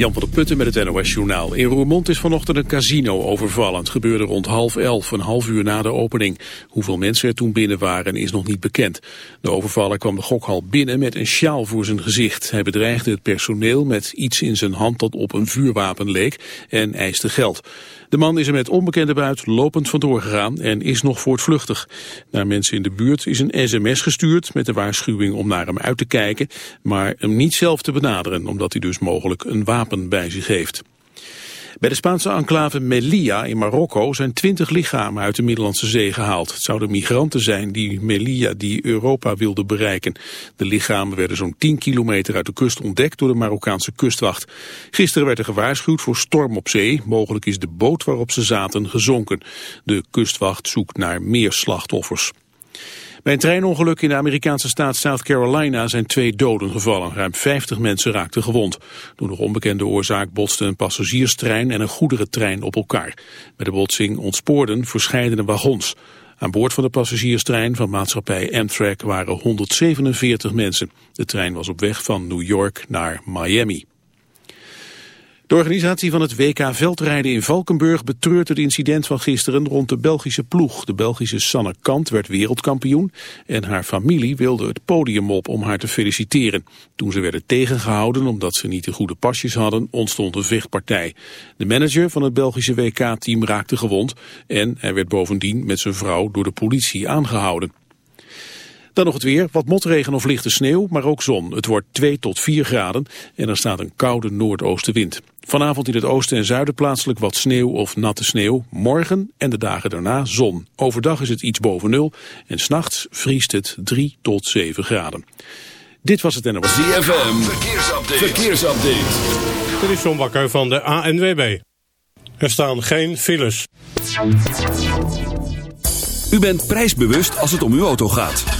Jan van der Putten met het NOS Journaal. In Roermond is vanochtend een casino overvallen. Het gebeurde rond half elf, een half uur na de opening. Hoeveel mensen er toen binnen waren is nog niet bekend. De overvaller kwam de gokhal binnen met een sjaal voor zijn gezicht. Hij bedreigde het personeel met iets in zijn hand dat op een vuurwapen leek en eiste geld. De man is er met onbekende buit lopend vandoor gegaan en is nog voortvluchtig. Naar mensen in de buurt is een sms gestuurd met de waarschuwing om naar hem uit te kijken, maar hem niet zelf te benaderen, omdat hij dus mogelijk een wapen bij zich heeft. Bij de Spaanse enclave Melilla in Marokko zijn twintig lichamen uit de Middellandse Zee gehaald. Het zouden migranten zijn die Melilla die Europa wilden bereiken. De lichamen werden zo'n 10 kilometer uit de kust ontdekt door de Marokkaanse kustwacht. Gisteren werd er gewaarschuwd voor storm op zee. Mogelijk is de boot waarop ze zaten gezonken. De kustwacht zoekt naar meer slachtoffers. Bij een treinongeluk in de Amerikaanse staat South Carolina zijn twee doden gevallen. Ruim 50 mensen raakten gewond. Door nog onbekende oorzaak botsten een passagierstrein en een goederentrein op elkaar. Bij de botsing ontspoorden verscheidene wagons. Aan boord van de passagierstrein van maatschappij Amtrak waren 147 mensen. De trein was op weg van New York naar Miami. De organisatie van het WK Veldrijden in Valkenburg betreurt het incident van gisteren rond de Belgische ploeg. De Belgische Sanne Kant werd wereldkampioen en haar familie wilde het podium op om haar te feliciteren. Toen ze werden tegengehouden omdat ze niet de goede pasjes hadden, ontstond een vechtpartij. De manager van het Belgische WK-team raakte gewond en hij werd bovendien met zijn vrouw door de politie aangehouden. Dan nog het weer, wat motregen of lichte sneeuw, maar ook zon. Het wordt 2 tot 4 graden en er staat een koude noordoostenwind. Vanavond in het oosten en zuiden plaatselijk wat sneeuw of natte sneeuw. Morgen en de dagen daarna zon. Overdag is het iets boven nul en s'nachts vriest het 3 tot 7 graden. Dit was het NOS. ZFM, verkeersupdate. verkeersupdate. Dit is John Bakker van de ANWB. Er staan geen files. U bent prijsbewust als het om uw auto gaat.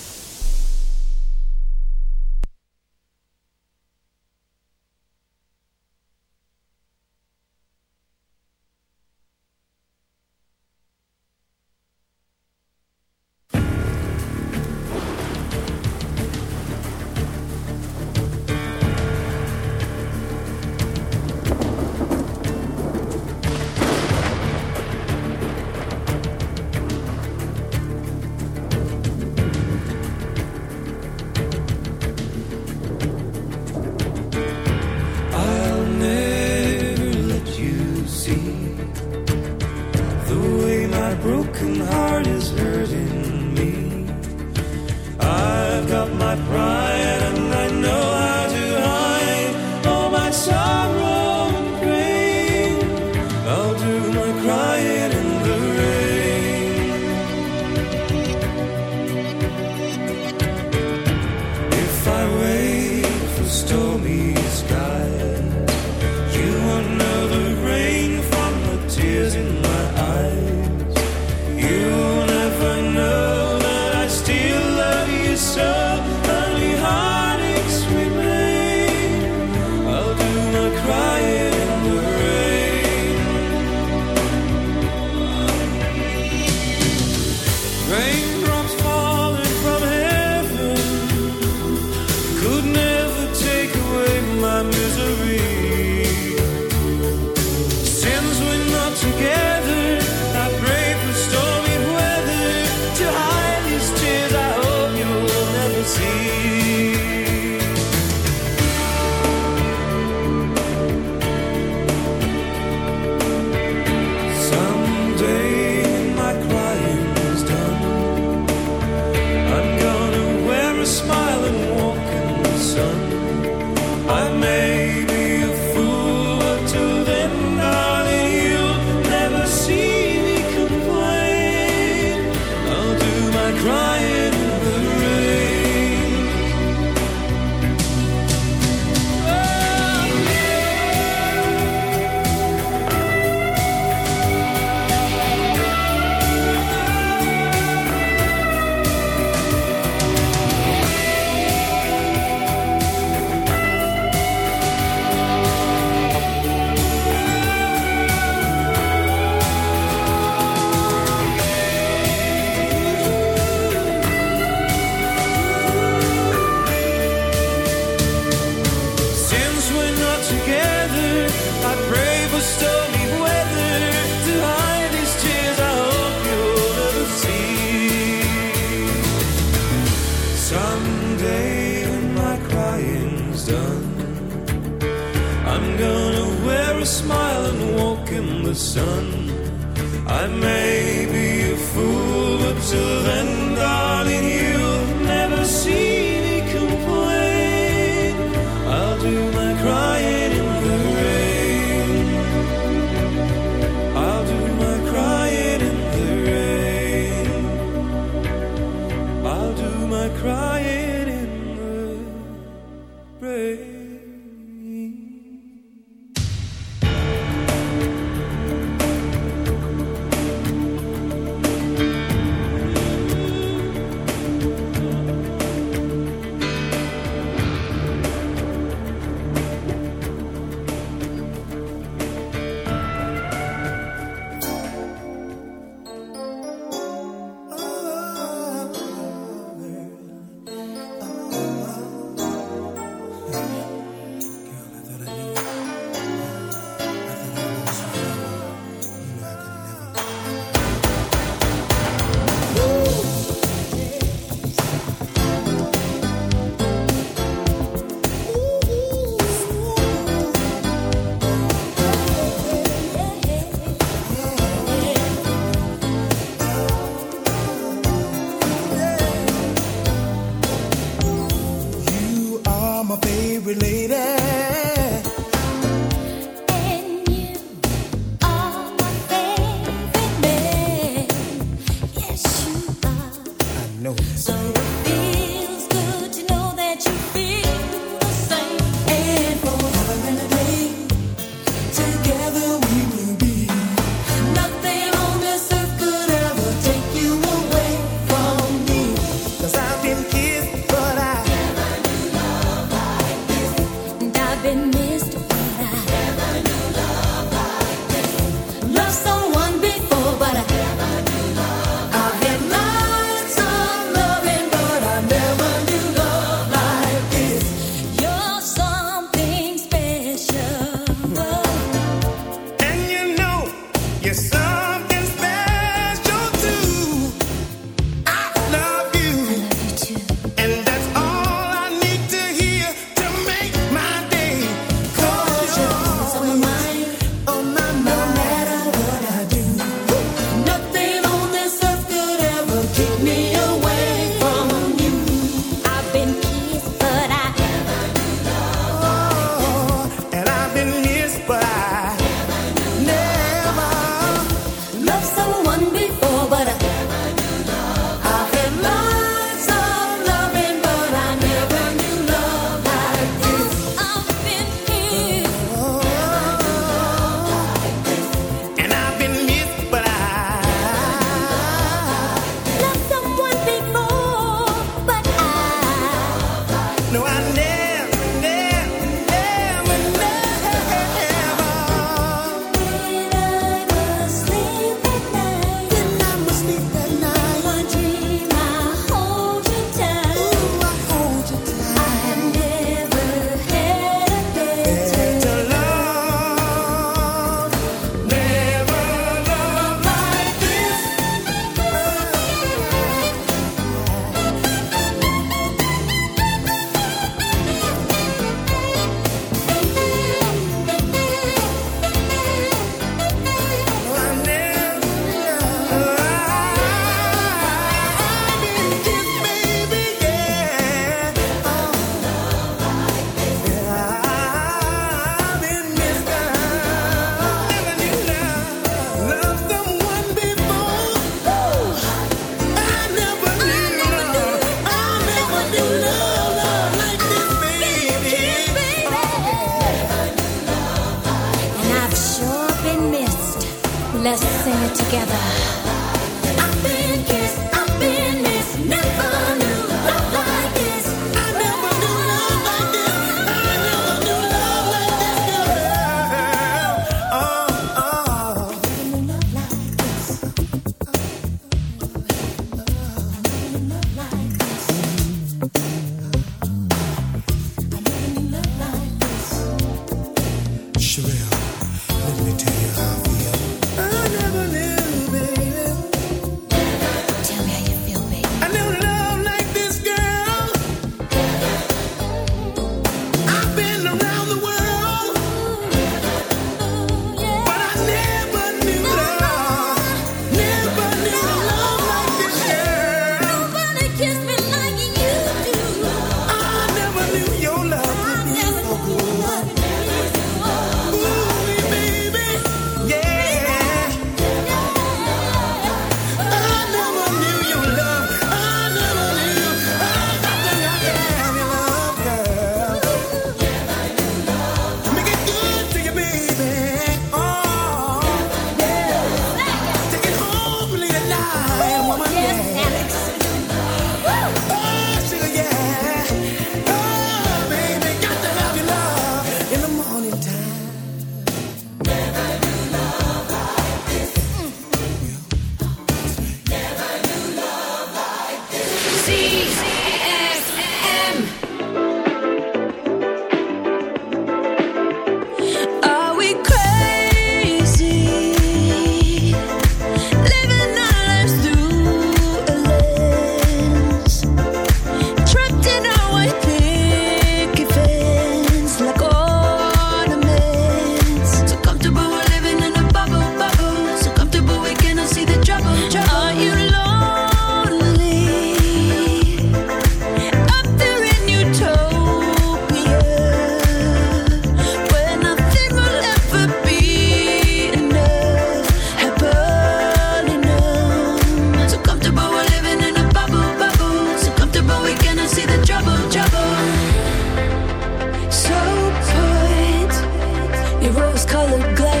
colored glass.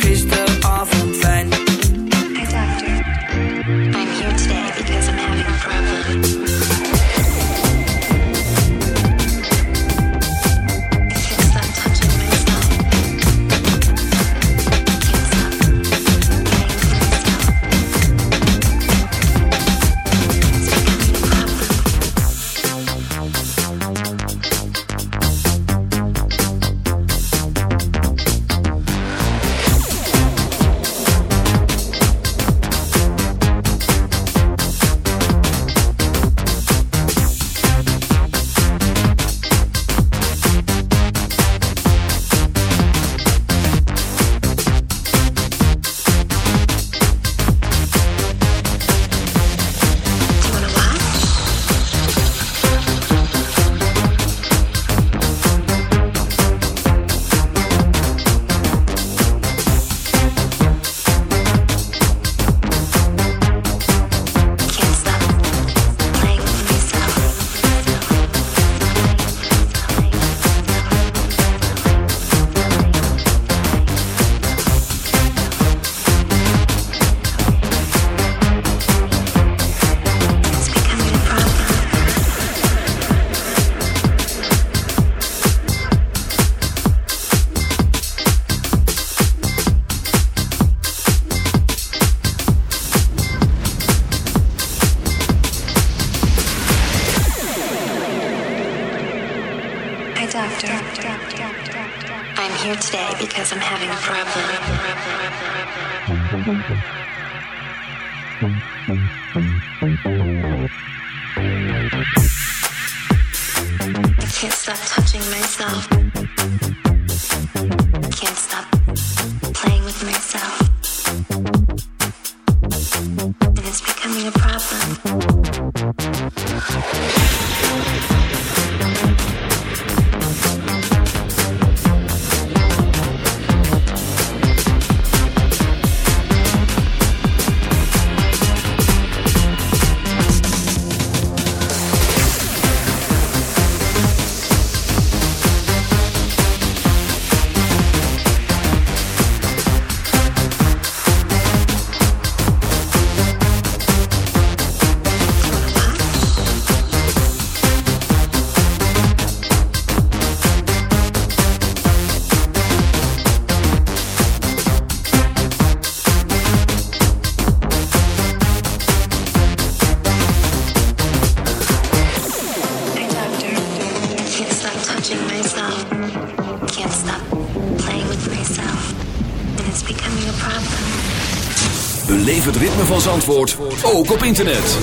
Beleef het ritme van Zandvoort, ook op internet.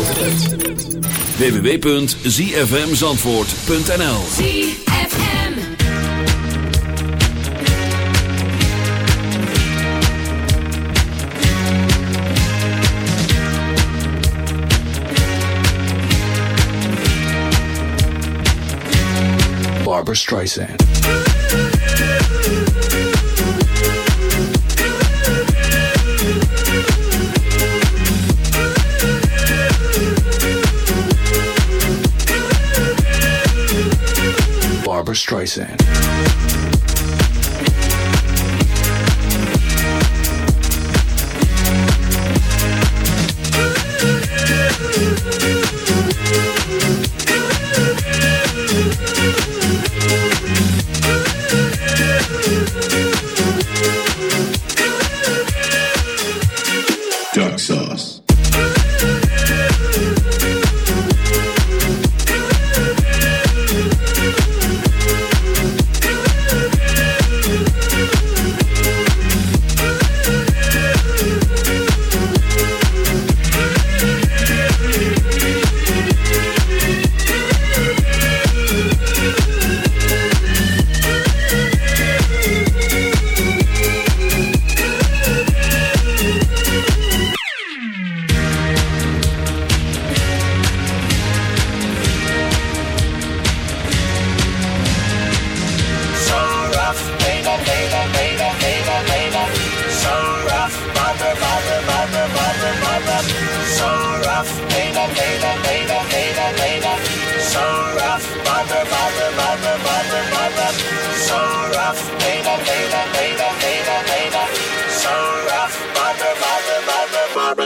www.zfmzandvoort.nl ZFM. Barbara Streisand. Streisand.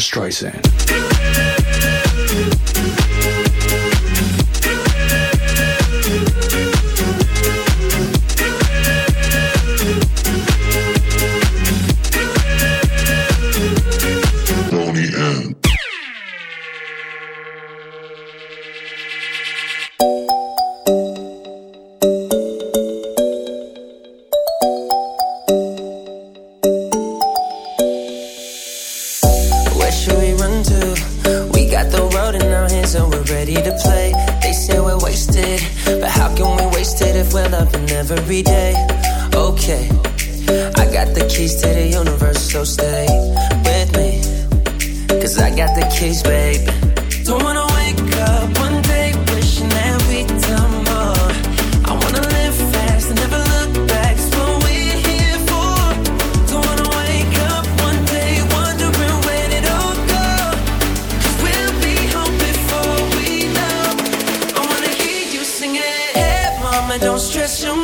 Streisand. you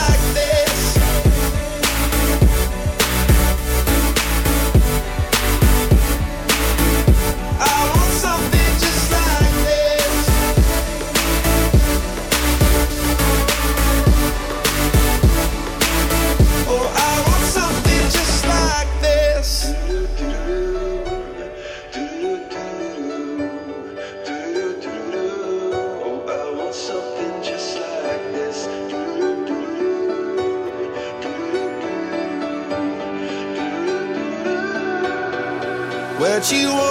you want.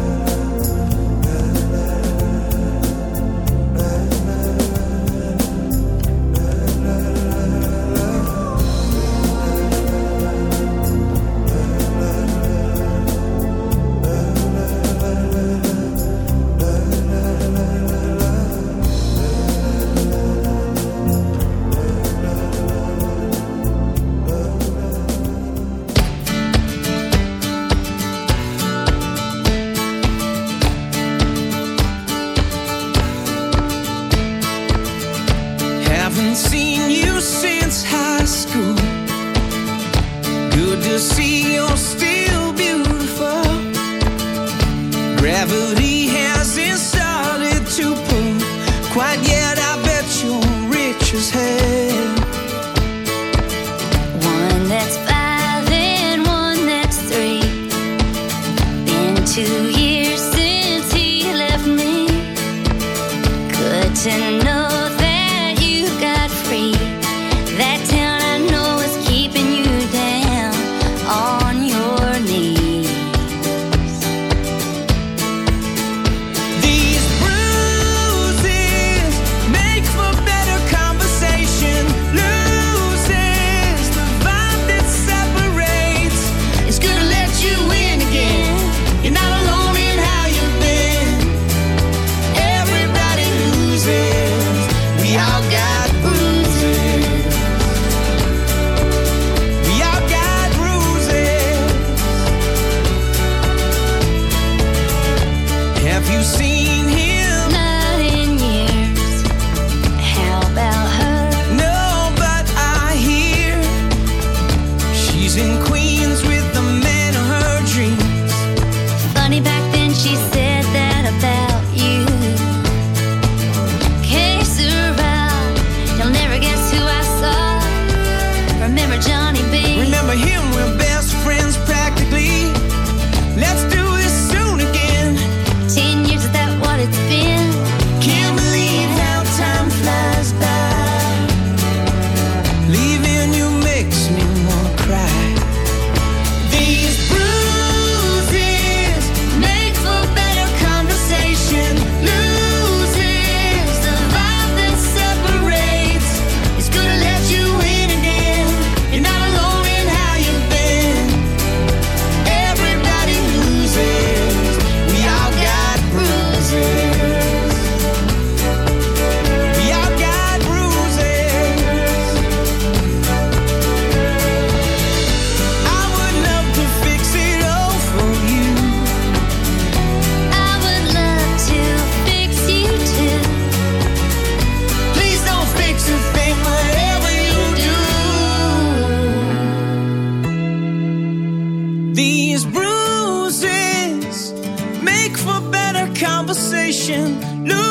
ocean. Lose